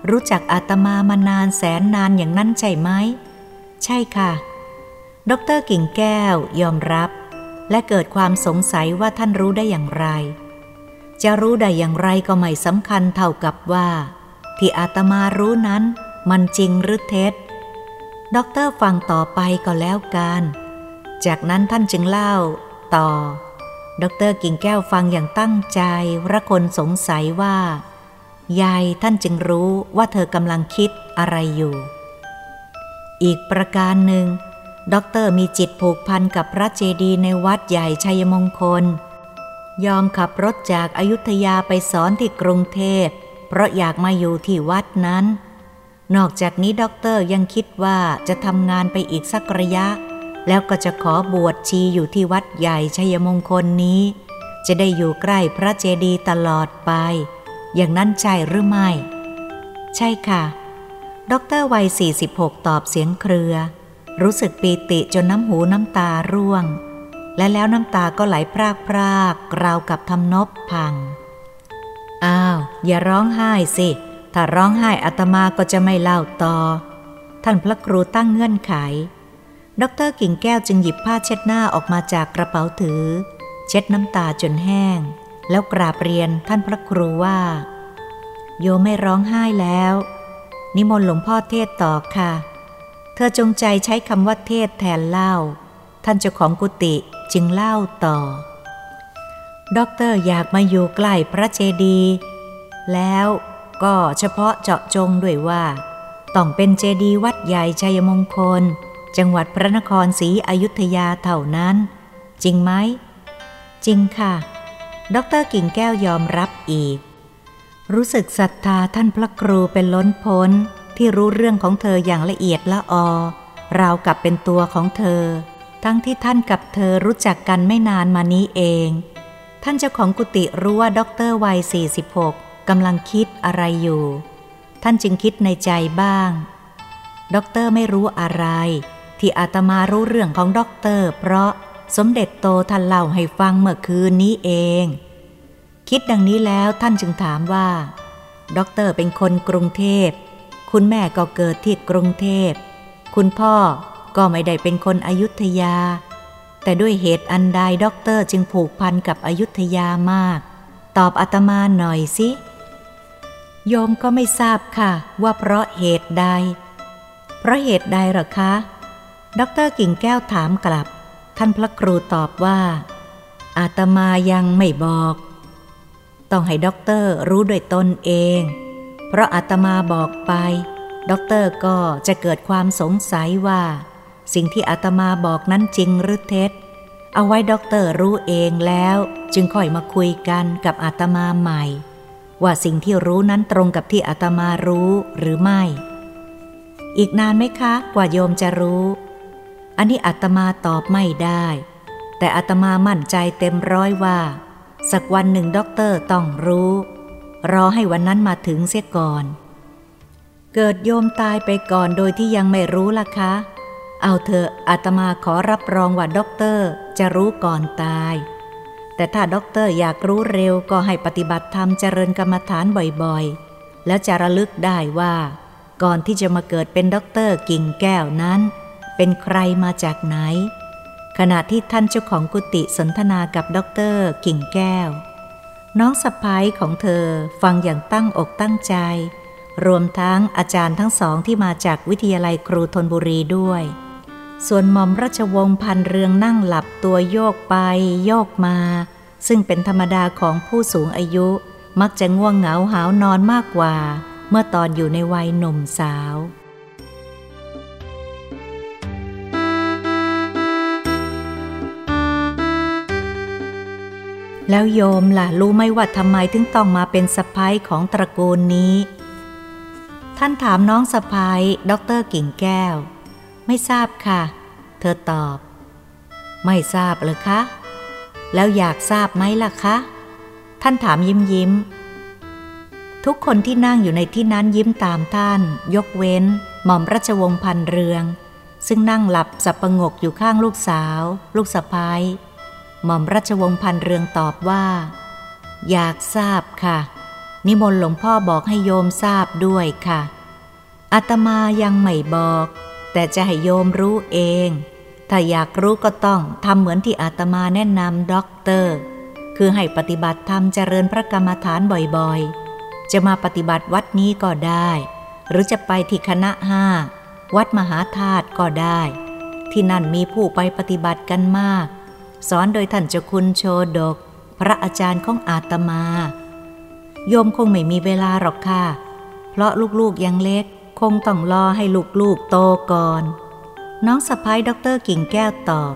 รู้จักอาตมามานานแสนนานอย่างนั้นใช่ไหม ใช่ค่ะ ด็อกเตอร์กิ่งแก้วยอมรับ และเกิดความสงสัยว่าท่านรู้ได้อย่างไร จะรู้ได้อย่างไรก็ไม่สำคัญเท่ากับว่า ที่อาตมารู้นั้น มันจริงหรือเท็จด็อกเตอร์ฟังต่อไปก็แล้วกัน จากนั้นท่านจึงเล่า ต่อ ดร.กิ่งแก้วฟังอย่างตั้งใจระคนสงสัยว่า ไยท่านจึงรู้ว่าเธอกำลังคิดอะไรอยู่ อีกประการหนึ่งด็อกเตอร์มีจิตผูกพันกับพระเจดีย์ในวัดใหญ่ชัยมงคล ยอมขับรถจากอยุธยาไปสอนที่กรุงเทพ เพราะอยากมาอยู่ที่วัดนั้น นอกจากนี้ด็อกเตอร์ยังคิดว่าจะทำงานไปอีกสักระยะ แล้วก็จะขอบวชชีอยู่ที่วัดใหญ่ชัยมงคลนี้ จะได้อยู่ใกล้พระเจดีย์ตลอดไป อย่างนั้นใช่หรือไม่ ใช่ค่ะด็อกเตอร์วัย 46 ตอบเสียงเครือ รู้สึกปีติจนน้ำหูน้ำตาร่วง และแล้วน้ำตาก็ไหลพรากพรากราวกับทำนบพัง อ้าว อย่าร้องไห้สิ ถ้าร้องไห้อาตมาก็จะไม่เล่าต่อ ท่านพระครูตั้งเงื่อนไข ดรกิ่งแก้วจึงหยิบผ้าเช็ดหน้าออกมาจากกระเป๋าถือ เช็ดน้ำตาจนแห้ง แล้วกราบเรียนท่านพระครูว่า โยมไม่ร้องไห้แล้ว นิมนต์หลวงพ่อเทศน์ต่อค่ะ เธอจงใจใช้คำว่าเทศน์แทนเล่า ท่านเจ้าของกุฏิจึงเล่าต่อด็อกเตอร์อยากมาอยู่ใกล้พระเจดีย์แล้วก็เฉพาะเจาะจงด้วยว่า ต้องเป็นเจดีย์วัดใหญ่ชัยมงคล จังหวัดพระนครศรีอยุธยาเท่านั้น จริงไหม จริงค่ะ ดรกิ่งแก้วยอมรับอีก รู้สึกศรัทธาท่านพระครูเป็นล้นพ้น ที่รู้เรื่องของเธออย่างละเอียดละออราวกับเป็นตัวของเธอ ทั้งที่ท่านกับเธอรู้จักกันไม่นานมานี้เอง ท่านเจ้าของกุฏิรู้ว่าด็อกเตอร์วัย 46กำลังคิดอะไรอยู่ ท่านจึงคิดในใจบ้างด็อกเตอร์ไม่รู้อะไร ที่อาตมารู้เรื่องของด็อกเตอร์ เพราะสมเด็จโตท่านเล่าให้ฟังเมื่อคืนนี้เอง คิดดังนี้แล้วท่านจึงถามว่าด็อกเตอร์เป็นคนกรุงเทพ คุณแม่ก็เกิดที่กรุงเทพ คุณพ่อก็ไม่ได้เป็นคนอยุธยา แต่ด้วยเหตุอันใดด็อกเตอร์จึงผูกพันกับอยุธยามาก ตอบอาตมาหน่อยสิ โยมก็ไม่ทราบค่ะว่าเพราะเหตุใด เพราะเหตุใดหรือคะ ดรกิ่งแก้วถามกลับ ท่านพระครูตอบว่า อาตมายังไม่บอก ต้องให้ด็อกเตอร์รู้ด้วยตนเอง เพราะอาตมาบอกไป ด็อกเตอร์ก็จะเกิดความสงสัยว่า สิ่งที่อาตมาบอกนั้นจริงหรือเท็จ เอาไว้ด็อกเตอร์รู้เองแล้วจึงค่อยมาคุยกันกับอาตมาใหม่ ว่าสิ่งที่รู้นั้นตรงกับที่อาตมารู้หรือไม่ อีกนานไหมคะ กว่าโยมจะรู้ อันนี้อาตมาตอบไม่ได้ แต่อาตมามั่นใจเต็มร้อยว่า สักวันหนึ่งด็อกเตอร์ต้องรู้ รอให้วันนั้นมาถึงเสียก่อน เกิดโยมตายไปก่อนโดยที่ยังไม่รู้ล่ะคะ เอาเถอะอาตมาขอรับรองว่าด็อกเตอร์จะรู้ก่อนตาย แต่ถ้าด็อกเตอร์อยากรู้เร็วก็ให้ปฏิบัติธรรมเจริญกรรมฐานบ่อยๆ แล้วจะระลึกได้ว่า ก่อนที่จะมาเกิดเป็นด็อกเตอร์กิ่งแก้วนั้น เป็นใครมาจากไหน ขณะที่ท่านเจ้าของกุฏิสนทนากับด็อกเตอร์กิ่งแก้ว น้องสะใภ้ของเธอฟังอย่างตั้งอกตั้งใจ รวมทั้งอาจารย์ทั้งสองที่มาจากวิทยาลัยครูธนบุรีด้วย ส่วนหม่อมราชวงศ์พันเรืองนั่งหลับตัวโยกไปโยกมา ซึ่งเป็นธรรมดาของผู้สูงอายุมักจะง่วงเหงาหาวนอนมากกว่า เมื่อตอนอยู่ในวัยหนุ่มสาว แล้วโยมล่ะรู้ไหมว่าทำไมถึงต้องมาเป็นสะพ้ายของตระกูลนี้ ท่านถามน้องสะใภ้ด็อกเตอร์กิ่งแก้ว ไม่ทราบค่ะ เธอตอบ ไม่ทราบเลยค่ะ แล้วอยากทราบไหมล่ะคะ ท่านถามยิ้มยิ้ม ทุกคนที่นั่งอยู่ในที่นั้นยิ้มตามท่าน ยกเว้น หม่อมราชวงศ์พันเรือง ซึ่งนั่งหลับสับประงกอยู่ข้างลูกสาว ลูกสะใภ้ หม่อมราชวงศ์พันเรืองตอบว่า อยากทราบค่ะ นิมนต์หลวงพ่อบอกให้โยมทราบด้วยค่ะอาตมายังไม่บอก แต่จะให้โยมรู้เอง ถ้าอยากรู้ก็ต้องทำเหมือนที่อาตมาแนะนำด็อกเตอร์ คือให้ปฏิบัติธรรมเจริญพระกรรมฐานบ่อยๆ จะมาปฏิบัติวัดนี้ก็ได้ หรือจะไปที่คณะห้าวัดมหาธาตุก็ได้ ที่นั่นมีผู้ไปปฏิบัติกันมาก สอนโดยท่านเจ้าคุณโชดก พระอาจารย์ของอาตมา โยมคงไม่มีเวลาหรอกค่ะ เพราะลูกๆยังเล็ก คงต้องรอให้ลูกๆโตก่อน น้องสะใภ้ด็อกเตอร์กิ่งแก้วตอบ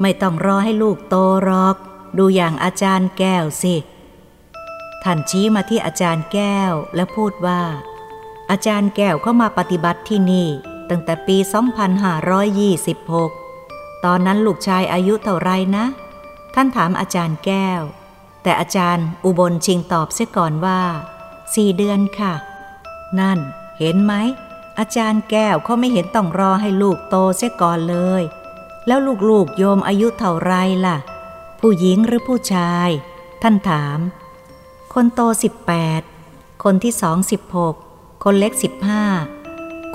ไม่ต้องรอให้ลูกโตหรอก ดูอย่างอาจารย์แก้วสิ ท่านชี้มาที่อาจารย์แก้วและพูดว่า อาจารย์แก้วเข้ามาปฏิบัติที่นี่ ตั้งแต่ปี 2526 ตอนนั้นลูกชายอายุเท่าไรนะ ท่านถามอาจารย์แก้ว แต่อาจารย์อุบลชิงตอบเสียก่อนว่าสี่เดือนค่ะ นั่น เห็นไหม อาจารย์แก้วเขาไม่เห็นต้องรอให้ลูกโตเสียก่อนเลย แล้วลูกๆโยมอายุเท่าไรล่ะ ผู้หญิงหรือผู้ชาย ท่านถาม คนโตสิบแปดคนที่สองสิบหกคนเล็กสิบห้า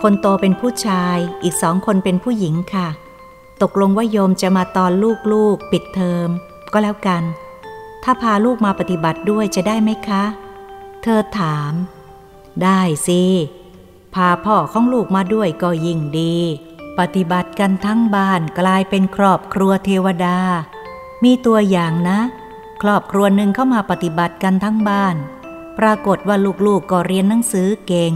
คนโตเป็นผู้ชายอีกสองคนเป็นผู้หญิงค่ะ ตกลงว่าโยมจะมาตอนลูกๆ ปิดเทอม ก็แล้วกัน ถ้าพาลูกมาปฏิบัติด้วยจะได้ไหมคะ เธอถาม ได้สิ พาพ่อของลูกมาด้วยก็ยิ่งดี ปฏิบัติกันทั้งบ้านกลายเป็นครอบครัวเทวดา มีตัวอย่างนะ ครอบครัวหนึ่งเข้ามาปฏิบัติกันทั้งบ้าน ปรากฏว่าลูกๆก็เรียนหนังสือเก่ง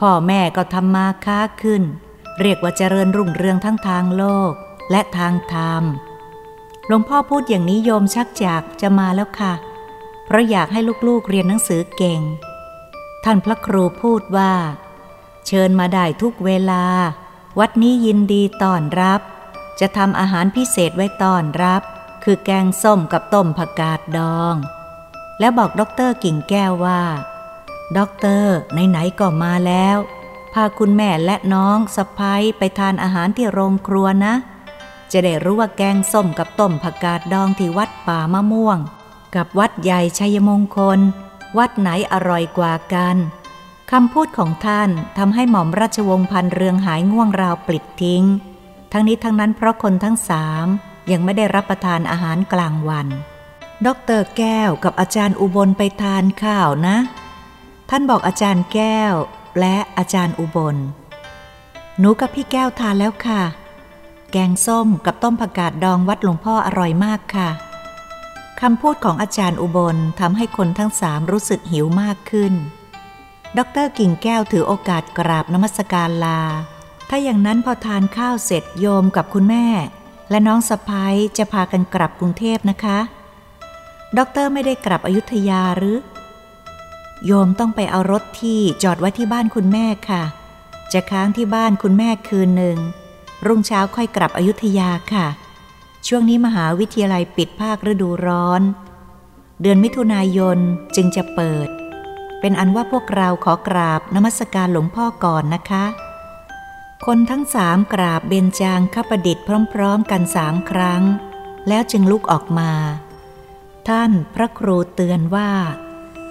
พ่อแม่ก็ทำมาค้าขึ้น เรียกว่าเจริญรุ่งเรืองทั้งทางโลก และทางธรรม หลวงพ่อพูดอย่างนี้โยมชักจากจะมาแล้วค่ะ เพราะอยากให้ลูกๆเรียนหนังสือเก่ง ท่านพระครูพูดว่า เชิญมาได้ทุกเวลา วัดนี้ยินดีต้อนรับ จะทำอาหารพิเศษไว้ต้อนรับ คือแกงส้มกับต้มผักกาดดอง แล้วบอกด็อกเตอร์กิ่งแก้วว่าด็อกเตอร์ไหนๆก็มาแล้ว พาคุณแม่และน้องสะใภ้ไปทานอาหารที่โรงครัวนะ จะได้รู้ว่าแกงส้มกับต้มผักกาดดองที่วัดป่ามะม่วง กับวัดใหญ่ชัยมงคล วัดไหนอร่อยกว่ากันคำพูดของท่านทำให้หม่อมราชวงศ์พันเรืองหายง่วงราวปลิดทิ้ง ทั้งนี้ทั้งนั้นเพราะคนทั้งสามยังไม่ได้รับประทานอาหารกลางวันด็อกเตอร์แก้วกับอาจารย์อุบลไปทานข้าวนะ ท่านบอกอาจารย์แก้วและอาจารย์อุบล หนูกับพี่แก้วทานแล้วค่ะ แกงส้มกับต้มผักกาดดองวัดหลวงพ่ออร่อยมากค่ะคำพูดของอาจารย์อุบลทำให้คนทั้งสามรู้สึกหิวมากขึ้น ดรกิ่งแก้วถือโอกาสกราบนมัสการลา ถ้าอย่างนั้นพอทานข้าวเสร็จโยมกับคุณแม่ และน้องสะพ้ายจะพากันกลับกรุงเทพนะคะด็อกเตอร์ไม่ได้กลับอยุธยาหรือ โยมต้องไปเอารถที่จอดไว้ที่บ้านคุณแม่ค่ะ จะค้างที่บ้านคุณแม่คืนหนึ่ง รุ่งเช้าค่อยกลับอยุธยาค่ะ ช่วงนี้มหาวิทยาลัยปิดภาคฤดูร้อน เดือนมิถุนายนจึงจะเปิด เป็นอันว่าพวกเราขอกราบนมัสการหลวงพ่อก่อนนะคะ คนทั้งสามกราบเบญจางคประดิษฐ์พร้อม ๆ กันสามครั้ง แล้วจึงลุกออกมา ท่านพระครูเตือนว่า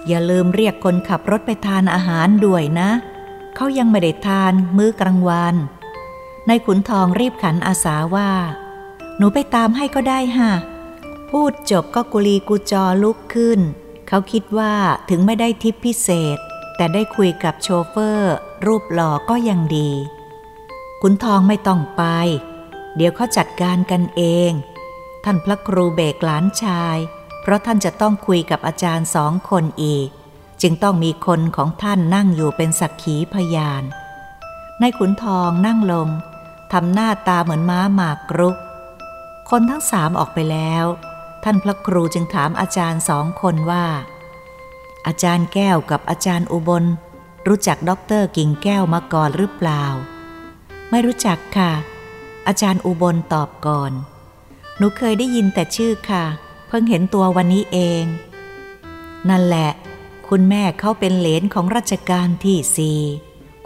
อย่าลืมเรียกคนขับรถไปทานอาหารด้วยนะ เขายังไม่ได้ทานมื้อกลางวัน นายขุนทองรีบขันอาสาว่า หนูไปตามให้ก็ได้ฮะ พูดจบก็กุลีกุจอลุกขึ้น เขาคิดว่าถึงไม่ได้ทิปพิเศษ แต่ได้คุยกับโชเฟอร์ รูปหล่อก็ยังดี ขุนทองไม่ต้องไป เดี๋ยวเขาจัดการกันเอง ท่านพระครูเบกหลานชาย เพราะท่านจะต้องคุยกับอาจารย์สองคนอีก จึงต้องมีคนของท่านนั่งอยู่เป็นสักขีพยานนายขุนทองนั่งลง ทำหน้าตาเหมือนม้าหมากรุก คนทั้งสามออกไปแล้ว ท่านพระครูจึงถามอาจารย์สองคนว่า อาจารย์แก้วกับอาจารย์อุบล รู้จักด็อกเตอร์กิ่งแก้วมาก่อนหรือเปล่า ไม่รู้จักค่ะ อาจารย์อุบลตอบก่อน หนูเคยได้ยินแต่ชื่อค่ะ เพิ่งเห็นตัววันนี้เอง นั่นแหละ คุณแม่เขาเป็นเหลนของรัชกาลที่สี่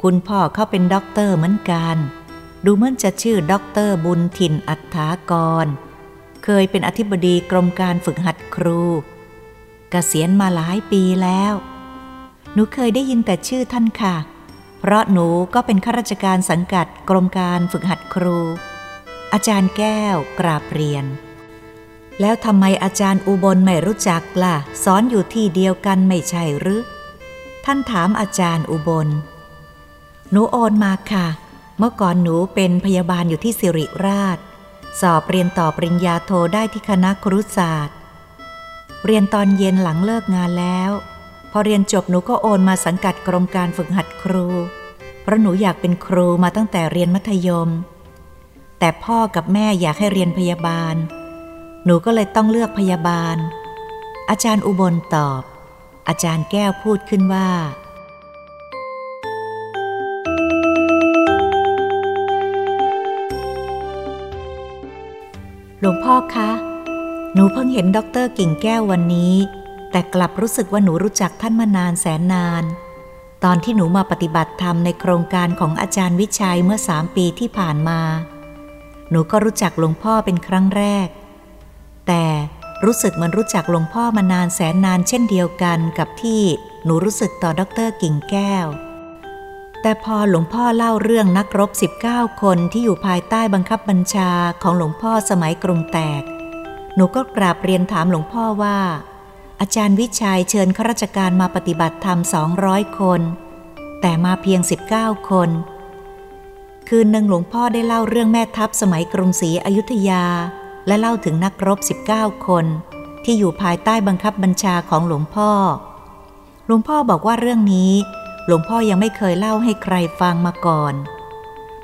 คุณพ่อเขาเป็นด็อกเตอร์เหมือนกัน ดูเหมือนจะชื่อด็อกเตอร์บุญถิ่นอัฏฐากร เคยเป็นอธิบดีกรมการฝึกหัดครู เกษียณมาหลายปีแล้ว หนูเคยได้ยินแต่ชื่อท่านค่ะ เพราะหนูก็เป็นข้าราชการสังกัดกรมการฝึกหัดครู อาจารย์แก้วกราบเรียน แล้วทำไมอาจารย์อุบลไม่รู้จักละ่ะ สอนอยู่ที่เดียวกันไม่ใช่หรือ ท่านถามอาจารย์อุบล หนูโอนมาค่ะ เมื่อก่อนหนูเป็นพยาบาลอยู่ที่สิริราช สอบเรียนต่อปริญญาโทได้ที่คณะครุศาสตร์ เรียนตอนเย็นหลังเลิกงานแล้ว พอเรียนจบหนูก็โอนมาสังกัดกรมการฝึกหัดครู เพราะหนูอยากเป็นครูมาตั้งแต่เรียนมัธยม แต่พ่อกับแม่อยากให้เรียนพยาบาล หนูก็เลยต้องเลือกพยาบาล อาจารย์อุบลตอบ อาจารย์แก้วพูดขึ้นว่า หลวงพ่อคะ หนูเพิ่งเห็นด็อกเตอร์กิ่งแก้ววันนี้ แต่กลับรู้สึกว่าหนูรู้จักท่านมานานแสนนาน ตอนที่หนูมาปฏิบัติธรรมในโครงการของอาจารย์วิชัยเมื่อสามปีที่ผ่านมา หนูก็รู้จักหลวงพ่อเป็นครั้งแรก แต่รู้สึกเหมือนรู้จักหลวงพ่อมานานแสนนานเช่นเดียวกันกับที่หนูรู้สึกต่อด็อกเตอร์กิ่งแก้ว แต่พอหลวงพ่อเล่าเรื่องนักรบ 19 คนที่อยู่ภายใต้บังคับบัญชาของหลวงพ่อสมัยกรุงแตก หนูก็กราบเรียนถามหลวงพ่อว่า อาจารย์วิชัยเชิญข้าราชการมาปฏิบัติธรรม 200 คน แต่มาเพียง 19 คน คืนหนึ่งหลวงพ่อได้เล่าเรื่องแม่ทัพสมัยกรุงศรีอยุธยา และเล่าถึงนักรบ 19 คน ที่อยู่ภายใต้บังคับบัญชาของหลวงพ่อ หลวงพ่อบอกว่าเรื่องนี้ หลวงพ่อยังไม่เคยเล่าให้ใครฟังมาก่อน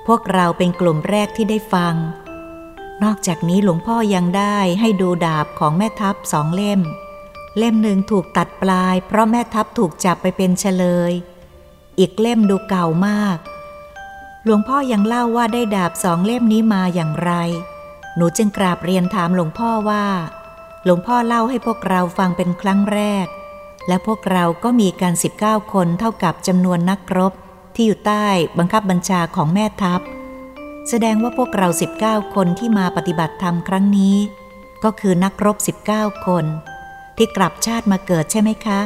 พวกเราเป็นกลุ่มแรกที่ได้ฟัง นอกจากนี้หลวงพ่อยังได้ให้ดูดาบของแม่ทัพสองเล่ม เล่มหนึ่งถูกตัดปลาย เพราะแม่ทัพถูกจับไปเป็นเฉลย อีกเล่มดูเก่ามาก หลวงพ่อยังเล่าว่าได้ดาบสองเล่มนี้มาอย่างไร หนูจึงกราบเรียนถามหลวงพ่อว่า หลวงพ่อเล่าให้พวกเราฟังเป็นครั้งแรก และพวกเราก็มีกัน 19 คนเท่ากับจำนวนนักรบ ที่อยู่ใต้บังคับบัญชาของแม่ทัพ แสดงว่าพวกเรา 19 คนที่มาปฏิบัติธรรมครั้งนี้ ก็คือนักรบ 19 คน ที่กลับชาติมาเกิดใช่ไหมคะ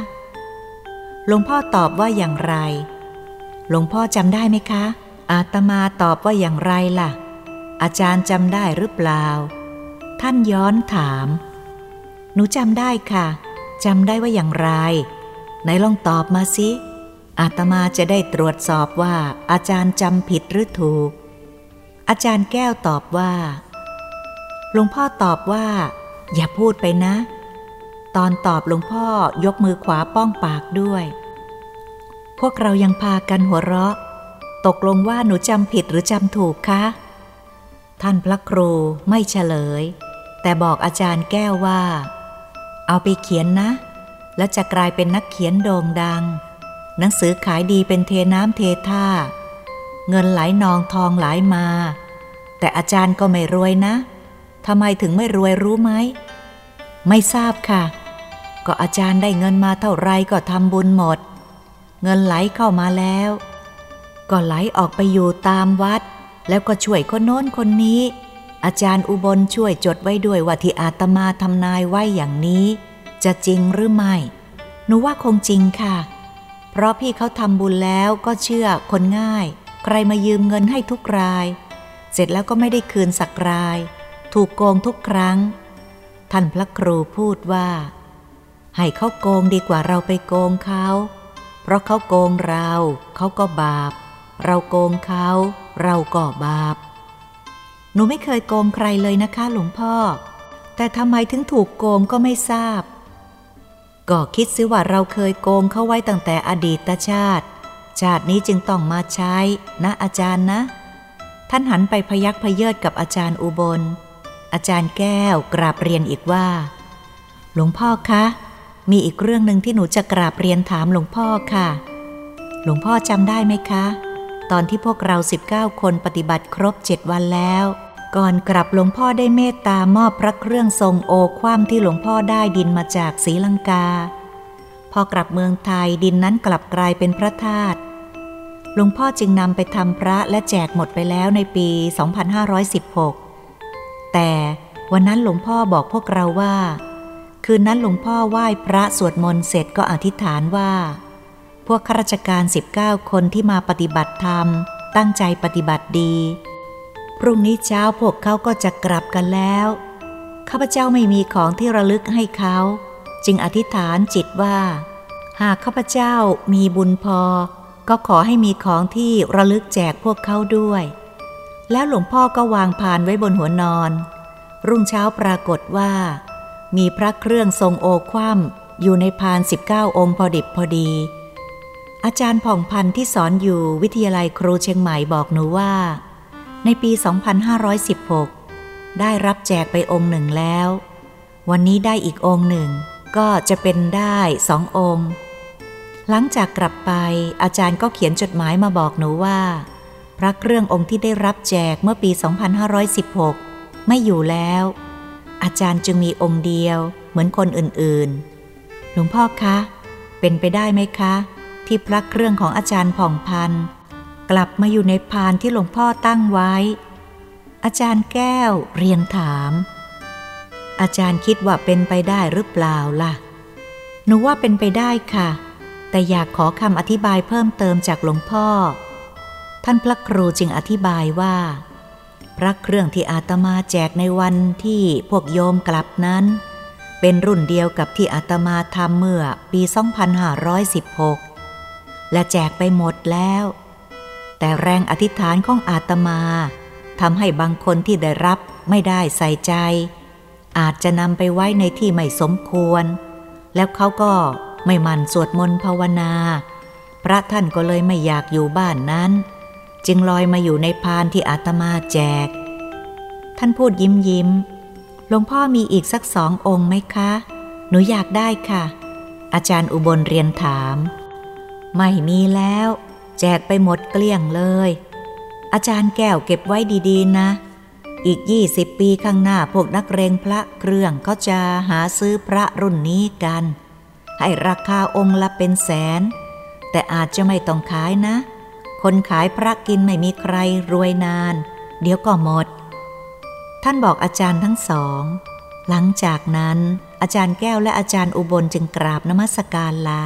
หลวงพ่อตอบว่าอย่างไร หลวงพ่อจำได้ไหมคะ อาตมาตอบว่าอย่างไรล่ะ อาจารย์จำได้หรือเปล่า ท่านย้อนถาม หนูจำได้ค่ะ จำได้ว่าอย่างไรไหนลองตอบมาสิอาตมาจะได้ตรวจสอบว่า อาจารย์จำผิดหรือถูก อาจารย์แก้วตอบว่าหลวงพ่อตอบว่า อย่าพูดไปนะ ตอนตอบหลวงพ่อยกมือขวาป้องปากด้วย พวกเรายังพากันหัวเราะ ตกลงว่าหนูจำผิดหรือจำถูกคะ ท่านพระครูไม่เฉลย แต่บอกอาจารย์แก้วว่า เอาไปเขียนนะ แล้วจะกลายเป็นนักเขียนโด่งดัง หนังสือขายดีเป็นเทน้ำเทท่า เงินไหลนองทองไหลามา แต่อาจารย์ก็ไม่รวยนะทำไมถึงไม่รวยรู้ไหม ไม่ทราบค่ะ ก็อาจารย์ได้เงินมาเท่าไรก็ทำบุญหมด เงินไหลเข้ามาแล้ว ก็ไหลออกไปอยู่ตามวัด แล้วก็ช่วยคนโน้นคนนี้ อาจารย์อุบลช่วยจดไว้ด้วยว่าที่อาตมาทำนายไว้อย่างนี้ จะจริงหรือไม่ หนูว่าคงจริงค่ะ เพราะพี่เขาทำบุญแล้วก็เชื่อคนง่าย ใครมายืมเงินให้ทุกราย เสร็จแล้วก็ไม่ได้คืนสักราย ถูกโกงทุกครั้ง ท่านพระครูพูดว่า ให้เขาโกงดีกว่าเราไปโกงเขา เพราะเขาโกงเรา เขาก็บาป เราโกงเขา เราก็บาป หนูไม่เคยโกงใครเลยนะคะหลวงพ่อ แต่ทำไมถึงถูกโกงก็ไม่ทราบ ก็คิดซิว่าเราเคยโกงเขาไว้ตั้งแต่อดีตชาติ ชาตินี้จึงต้องมาใช้ นะอาจารย์นะ ท่านหันไปพยักพเยิดกับอาจารย์อุบล อาจารย์แก้วกราบเรียนอีกว่า หลวงพ่อคะ มีอีกเรื่องหนึ่งที่หนูจะกราบเรียนถามหลวงพ่อค่ะ หลวงพ่อจำได้ไหมคะ ตอนที่พวกเรา 19 คนปฏิบัติครบเจ็ดวันแล้ว ก่อนกลับหลวงพ่อได้เมตตามอบพระเครื่องทรงโอความที่หลวงพ่อได้ดินมาจากศรีลังกา พอกลับเมืองไทยดินนั้นกลับกลายเป็นพระธาตุหลวงพ่อจึงนำไปทำพระและแจกหมดไปแล้วในปี 2516 แต่วันนั้นหลวงพ่อบอกพวกเราว่า คืนนั้นหลวงพ่อไหว้พระสวดมนต์เสร็จก็อธิษฐานว่า พวกข้าราชการ 19 คนที่มาปฏิบัติธรรม ตั้งใจปฏิบัติดี พรุ่งนี้เช้าพวกเขาก็จะกลับกันแล้ว ข้าพเจ้าไม่มีของที่ระลึกให้เขา จึงอธิษฐานจิตว่า หากข้าพเจ้ามีบุญพอ ก็ขอให้มีของที่ระลึกแจกพวกเขาด้วย แล้วหลวงพ่อก็วางพานไว้บนหัวนอน รุ่งเช้าปรากฏว่า มีพระเครื่องทรงโอคว่ำอยู่ในพาน 19 องค์พอดิบพอดี อาจารย์ผ่องพันธ์ที่สอนอยู่วิทยาลัยครูเชียงใหม่บอกหนูว่า ในปี 2516 ได้รับแจกไปองค์หนึ่งแล้ว วันนี้ได้อีกองค์หนึ่ง ก็จะเป็นได้สององค์ หลังจากกลับไปอาจารย์ก็เขียนจดหมายมาบอกหนูว่า พระเครื่ององค์ที่ได้รับแจกเมื่อปี 2516 ไม่อยู่แล้ว อาจารย์จึงมีองค์เดียวเหมือนคนอื่นๆ หลวงพ่อคะ เป็นไปได้ไหมคะ ที่พระเครื่องของอาจารย์ผ่องพันธ์กลับมาอยู่ในพานที่หลวงพ่อตั้งไว้ อาจารย์แก้วเรียนถาม อาจารย์คิดว่าเป็นไปได้หรือเปล่าล่ะ หนูว่าเป็นไปได้ค่ะ แต่อยากขอคำอธิบายเพิ่มเติมจากหลวงพ่อ ท่านพระครูจึงอธิบายว่า พระเครื่องที่อาตมาแจกในวันที่พวกโยมกลับนั้น เป็นรุ่นเดียวกับที่อาตมาทำเมื่อปี 2516 และแจกไปหมดแล้ว แต่แรงอธิษฐานของอาตมาทำให้บางคนที่ได้รับไม่ได้ใส่ใจ อาจจะนำไปไว้ในที่ไม่สมควร แล้วเขาก็ไม่มันสวดมนต์ภาวนา พระท่านก็เลยไม่อยากอยู่บ้านนั้น จึงลอยมาอยู่ในพานที่อาตมาแจก ท่านพูดยิ้มยิ้มหลวงพ่อมีอีกสักสององค์ไหมคะ หนูอยากได้ค่ะ อาจารย์อุบลเรียนถาม ไม่มีแล้ว แจกไปหมดเกลี้ยงเลย อาจารย์แก้วเก็บไว้ดีๆนะ อีกยี่สิบปีข้างหน้าพวกนักเรงพระเครื่องเขาจะหาซื้อพระรุ่นนี้กัน ให้ราคาองค์ละเป็นแสน แต่อาจจะไม่ต้องขายนะ คนขายพระกินไม่มีใครรวยนาน เดี๋ยวก็หมด ท่านบอกอาจารย์ทั้งสอง หลังจากนั้นอาจารย์แก้วและอาจารย์อุบลจึงกราบนมัสการลา